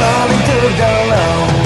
to the low